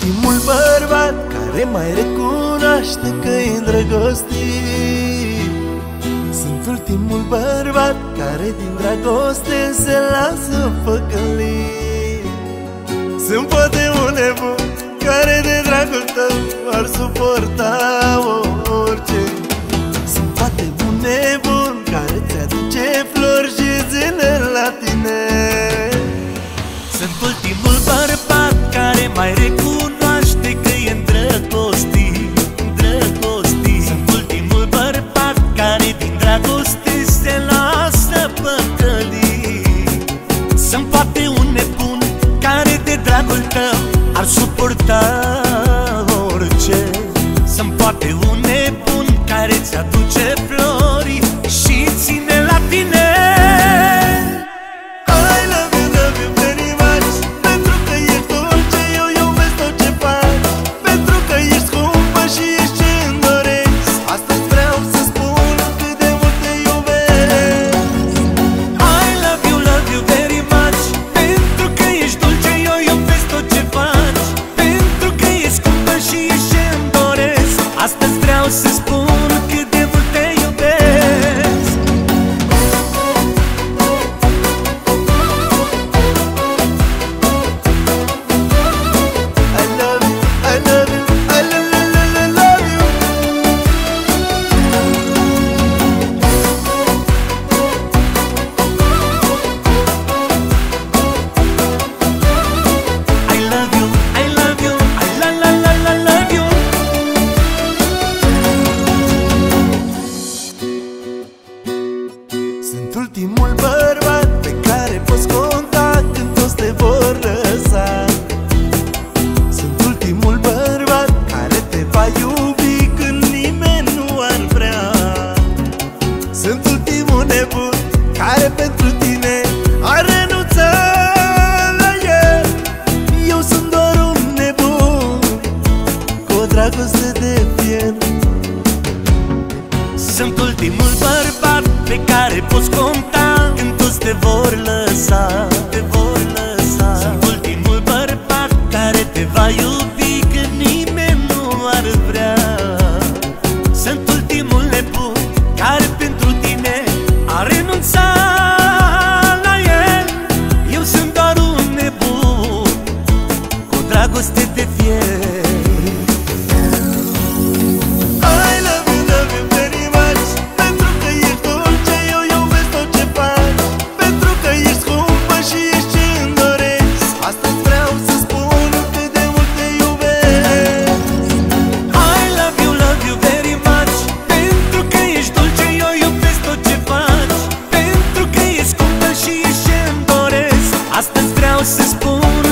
Primul bărbat care mai recunoaște că e îndrăgostit. Sunt ultimul bărbat care din dragoste se lasă păcălit Sunt poate un nebun care de dragul tău ar suporta orice. Sunt poate un nebun poate un nebun Care de dragul tău ar suporta. care pentru tine are renunțat la el. Eu sunt doar un nebun cu o dragoste de fier. Sunt ultimul bărbat pe care poți compara. spoon